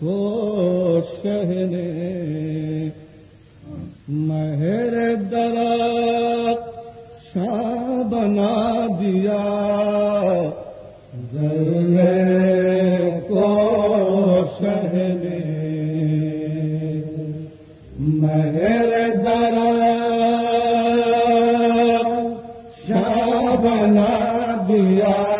کو شہنے مہر درا شاہ بنا دیا۔ کو شہنے مہر درا شاہ بنا دیا۔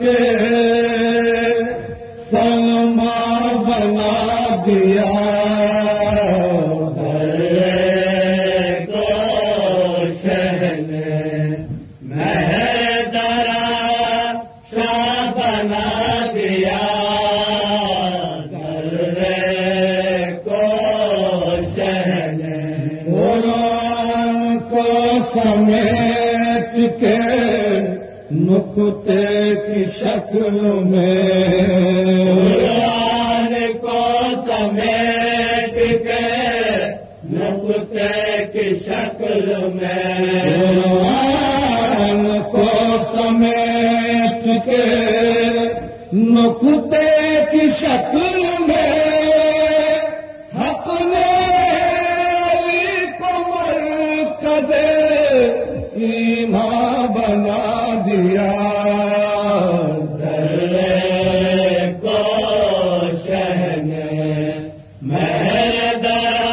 کے بنا دیا۔ کو بنا دیا کو کے نقطے کی شکل میں۔ کو سمیٹ کے نقطے کی شکل میں۔ کو سمیٹ کے نقطے کی شکل میں۔ ایمان بنا دیا۔